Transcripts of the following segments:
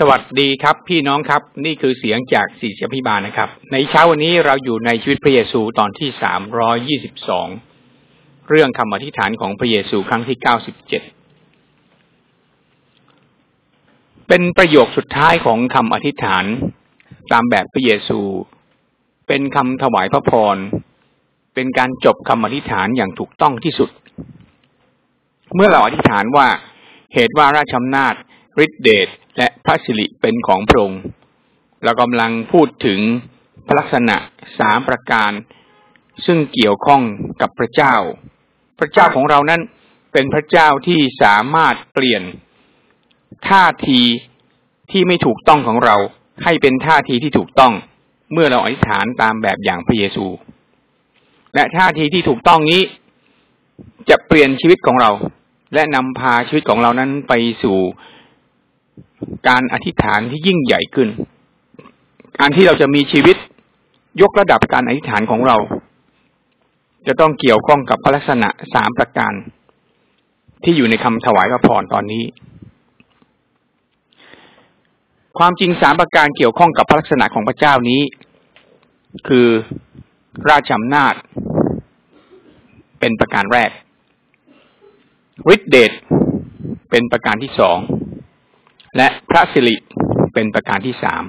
สวัสดีครับพี่น้องครับนี่คือเสียงจากสี่เสียพิบาลนะครับ ในเช้าวันนี้เราอยู่ในชีวิตพระเยซูตอนที่สามร้อยยี่สิบสองเรื่องคำอธิษฐานของพระเยซูครั้งที่เก้าสิบเจ็ดเป็นประโยคสุดท้ายของคำอธิษฐานตามแบบพระเยซู เป็นคำถวายพระพร เป็นการจบคำอธิษฐานอย่างถูกต้องที่สุด เมื่อเราอธิษฐานว่าเหตุว่าราชอำนาจฤทธิเดช พระสิริเป็นของพระองค์เรากำลังพูดถึงพระลักษณะสามประการ ซึ่งเกี่ยวข้องกับพระเจ้า พระเจ้าของเรานั้นเป็นพระเจ้าที่สามารถเปลี่ยนท่าทีที่ไม่ถูกต้องของเรา ให้เป็นท่าทีที่ถูกต้อง เมื่อเราอธิษฐานตามแบบอย่างพระเยซู และท่าทีที่ถูกต้องนี้ จะเปลี่ยนชีวิตของเรา และนำพาชีวิตของเรานั้นไปสู่ การอธิษฐานที่ยิ่งใหญ่ขึ้น การที่เราจะมีชีวิตยกระดับการอธิษฐานของเรา จะต้องเกี่ยวข้องกับพระลักษณะสามประการ ที่อยู่ในคำถวายพระพรตอนนี้ ความจริงสามประการเกี่ยวข้องกับพระลักษณะของพระเจ้านี้ คือราชอำนาจ เป็นประการแรกฤทธิเดชเป็นประการที่สอง และพระสิริเป็นประการที่สาม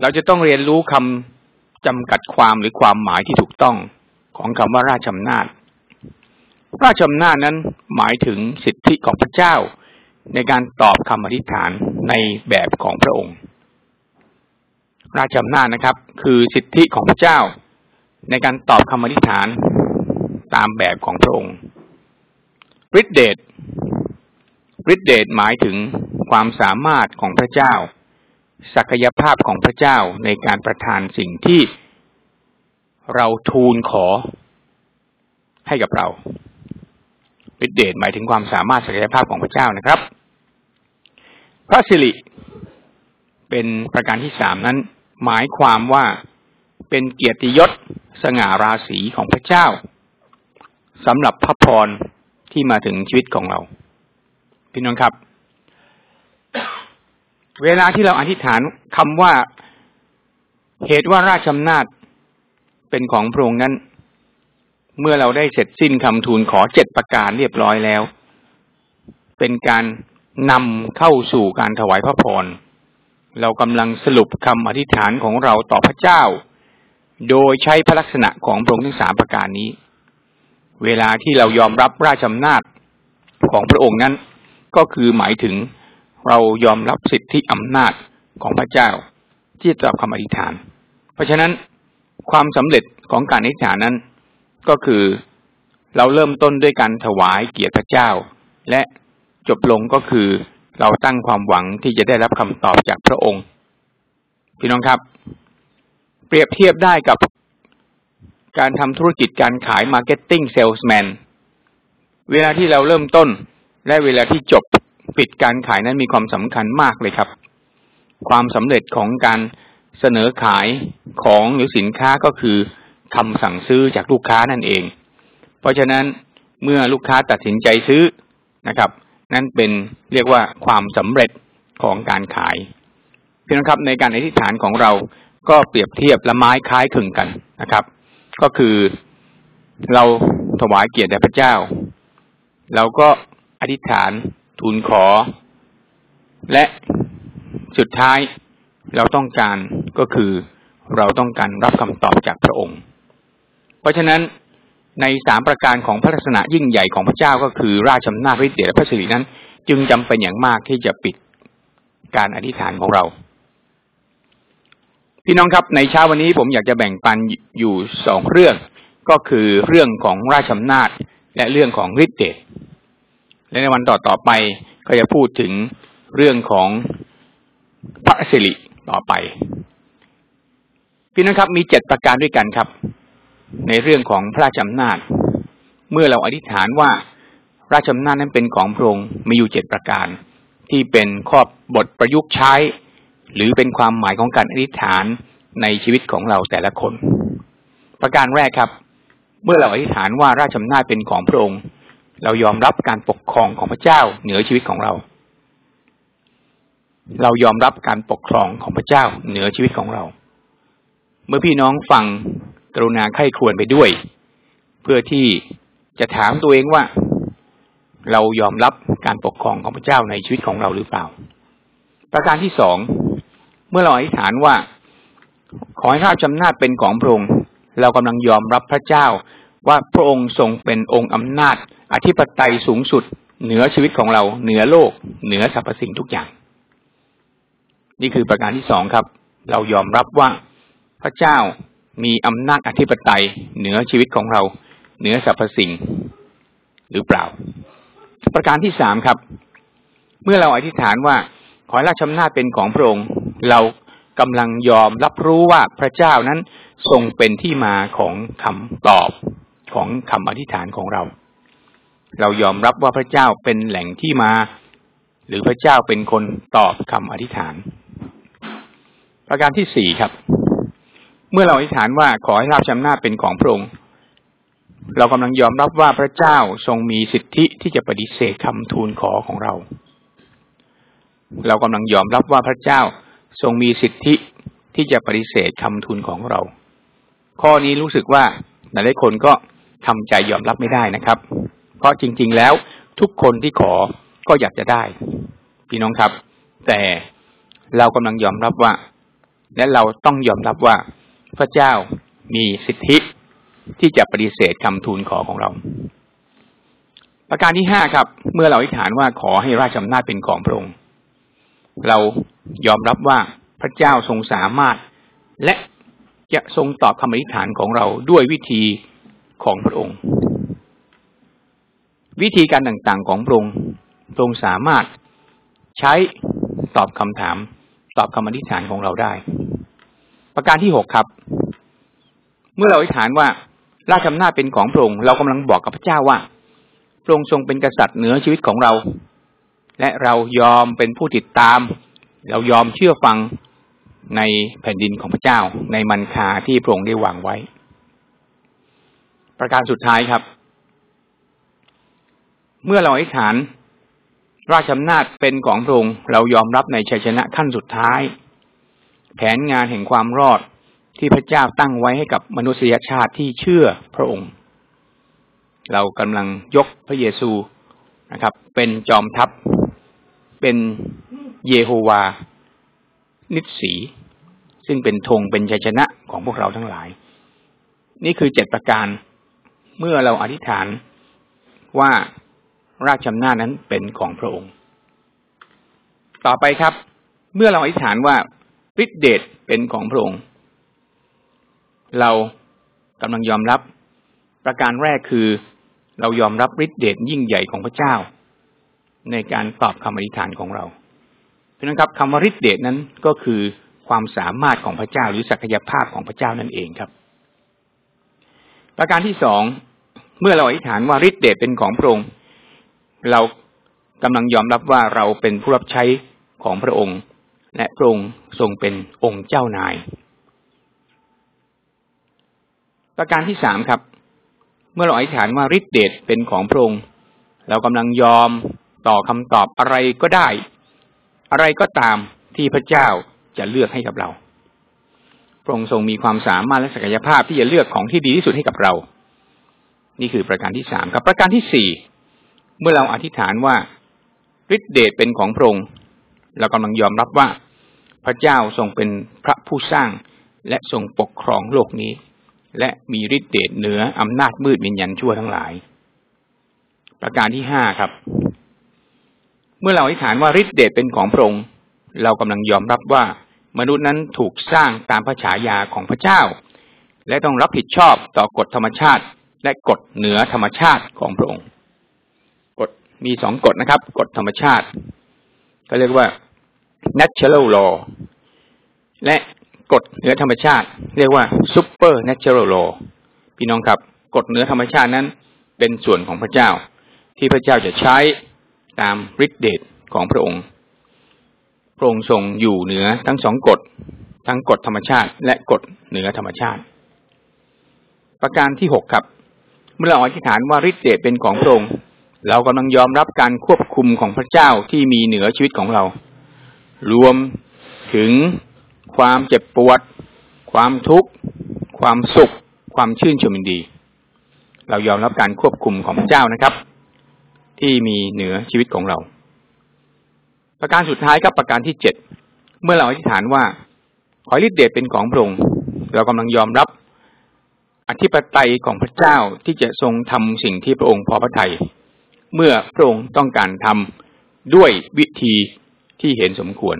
เราจะต้องเรียนรู้คำจำกัดความหรือความหมายที่ถูกต้องของคำว่าราชอำนาจ ราชอำนาจนั้นหมายถึงสิทธิของพระเจ้า ในการตอบคำอธิษฐานในแบบของพระองค์ ราชอำนาจนะครับ คือสิทธิของพระเจ้า ในการตอบคำอธิษฐานตามแบบของพระองค์ฤทธิเดช ฤทธิเดชหมายถึงความสามารถของพระเจ้า ศักยภาพของพระเจ้าในการประทานสิ่งที่เราทูลขอให้กับเราฤทธิเดชหมายถึงความสามารถศักยภาพของพระเจ้านะครับ พระสิริเป็นประการที่สามนั้น หมายความว่าเป็นเกียรติยศสง่าราศีของพระเจ้าสำหรับพระพรที่มาถึงชีวิตของเรา พี่น้องครับ เวลาที่เราอธิษฐานคำว่าเหตุว่าราชอำนาจเป็นของพระองค์นั้น เมื่อเราได้เสร็จสิ้นคำทูลขอเจ็ดประการเรียบร้อยแล้ว เป็นการนำเข้าสู่การถวายพระพร เรากำลังสรุปคำอธิษฐานของเราต่อพระเจ้า โดยใช้พระลักษณะของพระองค์ทั้งสามประการนี้ เวลาที่เรายอมรับราชอำนาจของพระองค์นั้น ก็คือหมายถึงเรายอมรับสิทธิอำนาจของพระเจ้า ที่จะตอบคำอธิษฐาน เพราะฉะนั้นความสำเร็จของการอธิษฐานนั้น ก็คือเราเริ่มต้นด้วยการถวายเกียรติพระเจ้า และจบลงก็คือเราตั้งความหวังที่จะได้รับคำตอบจากพระองค์ พี่น้องครับ เปรียบเทียบได้กับการทำธุรกิจการขาย marketing เซลส์แมนเวลาที่เราเริ่มต้น และเวลาที่จบปิดการขายนั้นมีความสำคัญมากเลยครับ ความสำเร็จของการเสนอขายของหรือสินค้าก็คือคำสั่งซื้อจากลูกค้านั่นเอง เพราะฉะนั้นเมื่อลูกค้าตัดสินใจซื้อนะครับ นั่นเป็นเรียกว่าความสำเร็จของการขายพี่น้องครับในการอธิษฐานของเราก็เปรียบเทียบละไม้คล้ายคลึงกันนะครับ ก็คือเราถวายเกียรติแด่พระเจ้า เราก็ อธิษฐานทูลขอ และสุดท้ายเราต้องการก็คือเราต้องการรับคำตอบจากพระองค์ เพราะฉะนั้นในสามประการของพระลักษณะยิ่งใหญ่ของพระเจ้าก็คือราชอำนาจฤทธิ์เดชและพระสิรินั้น จึงจำเป็นอย่างมากที่จะปิดการอธิษฐานของเรา พี่น้องครับในเช้าวันนี้ผมอยากจะแบ่งปันอยู่สองเรื่อง ก็คือเรื่องของราชอำนาจและเรื่องของฤทธิ์เดช และในวันต่อต่อไปก็จะพูดถึงเรื่องของพระสิริต่อไป พี่น้องครับมีเจ็ดประการด้วยกันครับ ในเรื่องของพระราชอำนาจ เมื่อเราอธิษฐานว่าราชอำนาจนั้นเป็นของพระองค์มีอยู่เจ็ดประการ ที่เป็นข้อบทประยุกต์ใช้ หรือเป็นความหมายของการอธิษฐานในชีวิตของเราแต่ละคน ประการแรกครับ เมื่อเราอธิษฐานว่าราชอำนาจเป็นของพระองค์ เรายอมรับการปกครองของพระเจ้าเหนือชีวิตของเรา เรายอมรับการปกครองของพระเจ้าเหนือชีวิตของเรา เมื่อพี่น้องฟังกรุณาไข้ควรไปด้วย เพื่อที่จะถามตัวเองว่า เรายอมรับการปกครองของพระเจ้าในชีวิตของเราหรือเปล่า ประการที่สองเมื่อเราอธิษฐานว่า ขอให้ราชอำนาจเป็นของพระองค์เรากำลังยอมรับพระเจ้า ว่าพระองค์ทรงเป็นองค์อำนาจ อธิปไตยสูงสุด เหนือชีวิตของเรา เหนือโลก เหนือสรรพสิ่งทุกอย่าง นี่คือประการที่สองครับ เรายอมรับว่าพระเจ้ามีอำนาจอธิปไตย เหนือชีวิตของเรา เหนือสรรพสิ่ง หรือเปล่า ประการที่สามครับ เมื่อเราอธิษฐานว่าขอราชอำนาจเป็นของพระองค์เรากำลังยอมรับรู้ว่าพระเจ้านั้นทรงเป็นที่มาของคำตอบ ของคำอธิษฐานของเรา เรายอมรับว่าพระเจ้าเป็นแหล่งที่มา หรือพระเจ้าเป็นคนตอบคำอธิษฐาน ประการที่สี่ครับ เมื่อเราอธิษฐานว่าขอให้ราบชำนาจเป็นของพระองค์ เรากำลังยอมรับว่าพระเจ้าทรงมีสิทธิที่จะปฏิเสธคำทูลขอของเรา เรากำลังยอมรับว่าพระเจ้าทรงมีสิทธิที่จะปฏิเสธคำทูลของเรา ข้อนี้รู้สึกว่าหลายคนก็ ทำใจยอมรับไม่ได้นะครับ เพราะจริง ๆ แล้วทุกคนที่ขอก็อยากจะได้ พี่น้องครับ แต่เรากำลังยอมรับว่า และเราต้องยอมรับว่า พระเจ้ามีสิทธิที่จะปฏิเสธคำทูลขอของเรา ประการที่ห้าครับ เมื่อเราอธิษฐานว่าขอให้ราชอำนาจเป็นของพระองค์เรายอมรับว่าพระเจ้าทรงสามารถ และจะทรงตอบคำอธิษฐานของเราด้วยวิธี ของพระองค์ วิธีการต่างๆของพระองค์ทรงสามารถใช้ตอบคำถาม ตอบคำอธิษฐานของเราได้ ประการที่หกครับ เมื่อเราอธิษฐานว่าราชอำนาจเป็นของพระองค์เรากำลังบอกกับพระเจ้าว่าพระองค์ทรงเป็นกษัตริย์เหนือชีวิตของเรา และเรายอมเป็นผู้ติดตาม เรายอมเชื่อฟังในแผ่นดินของพระเจ้า ในมันคาที่พระองค์ได้วางไว้ ประการสุดท้ายครับ เมื่อเราอธิษฐาน ราชอำนาจเป็นของพระองค์เรายอมรับในชัยชนะขั้นสุดท้าย แผนงานแห่งความรอดที่พระเจ้าตั้งไว้ให้กับมนุษยชาติที่เชื่อพระองค์ เรากำลังยกพระเยซูนะครับ เป็นจอมทัพ เป็นเยโฮวา นิสี ซึ่งเป็นธงเป็นชัยชนะของพวกเราทั้งหลาย นี่คือเจ็ดประการ เมื่อเราอธิษฐานว่าราชอำนาจนั้นเป็นของพระองค์ ต่อไปครับ เมื่อเราอธิษฐานว่าฤทธิเดชเป็นของพระองค์ เรากำลังยอมรับ ประการแรกคือเรายอมรับฤทธิเดชยิ่งใหญ่ของพระเจ้า ในการตอบคำอธิษฐานของเราเพราะนั้นครับคำว่าฤทธิเดชนั้นก็คือความสามารถของพระเจ้าหรือศักยภาพของพระเจ้านั่นเองครับ ประการที่สองเมื่อเราอธิษฐานว่าฤทธิเดชเป็นของพระองค์ เรากำลังยอมรับว่าเราเป็นผู้รับใช้ของพระองค์ และพระองค์ทรงเป็นองค์เจ้านาย ประการที่สามครับ เมื่อเราอธิษฐานว่าฤทธิเดชเป็นของพระองค์ เรากำลังยอมต่อคำตอบอะไรก็ได้ อะไรก็ตามที่พระเจ้าจะเลือกให้กับเรา พระองค์ทรงมีความสามารถและศักยภาพที่จะเลือกของที่ดีที่สุดให้กับเรา นี่คือประการที่สามครับ ประการที่สี่เมื่อเราอธิษฐานว่าฤทธิเดชเป็นของพระองค์เรากำลังยอมรับว่าพระเจ้าทรงเป็นพระผู้สร้างและทรงปกครองโลกนี้ และมีฤทธิเดชเหนืออำนาจมืดวิญญาณชั่วทั้งหลาย ประการที่ห้าครับ เมื่อเราอธิษฐานว่าฤทธิเดชเป็นของพระองค์เรากำลังยอมรับว่า มนุษย์นั้นถูกสร้างตามพระฉายาของพระเจ้า และต้องรับผิดชอบต่อกฎธรรมชาติ และกฎเหนือธรรมชาติของพระองค์ กฎมีสองกฎนะครับ กฎธรรมชาติ ก็เรียกว่า natural law และกฎเหนือธรรมชาติ เรียกว่า super natural law พี่น้องครับ กฎเหนือธรรมชาตินั้น เป็นส่วนของพระเจ้า ที่พระเจ้าจะใช้ตามฤทธิเดชของพระองค์ ระองค์ทรงอยู่เหนือทั้งสองกฎ ทั้งกฎธรรมชาติ และกฎเหนือธรรมชาติ ประการที่หกครับ เมื่อเราอธิษฐานว่าฤทธิ์เดชเป็นของพระองค์เรากำลังยอมรับการควบคุมของพระเจ้าที่มีเหนือชีวิตของเรา รวมถึงความเจ็บปวด ความทุกข์ ความสุข ความชื่นชมยินดี เรายอมรับการควบคุมของพระเจ้านะครับ ที่มีเหนือชีวิตของเรา ประการสุดท้ายครับประการที่เจ็ดเมื่อเราอธิษฐานว่า ขอฤทธิเดชเป็นของพระองค์เรากำลังยอมรับอธิปไตยของพระเจ้าที่จะทรงทำสิ่งที่พระองค์พอพระทยัยเมื่อพระองค์ต้องการทำด้วยวิธีที่เห็นสมควร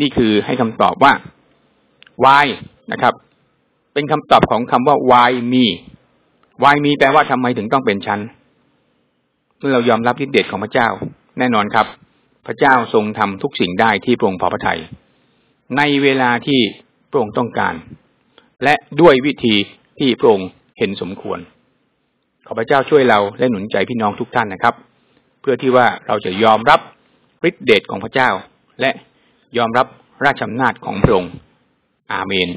นี่คือให้คำตอบว่า why นะครับ เป็นคำตอบของคำว่า why me why me แปลว่าทำไมถึงต้องเป็นฉันเมื่อเรายอมรับฤทธิเดชของพระเจ้า แน่นอนครับ พระเจ้าทรงทำทุกสิ่งได้ที่พระองค์พอพระทยัยในเวลาที่พระองค์ต้องการ และด้วยวิธีที่พระองค์เห็นสมควร ขอพระเจ้าช่วยเราและหนุนใจพี่น้องทุกท่านนะครับ เพื่อที่ว่าเราจะยอมรับฤทธิเดชของพระเจ้า และยอมรับราชอำนาจของพระองค์ อาเมน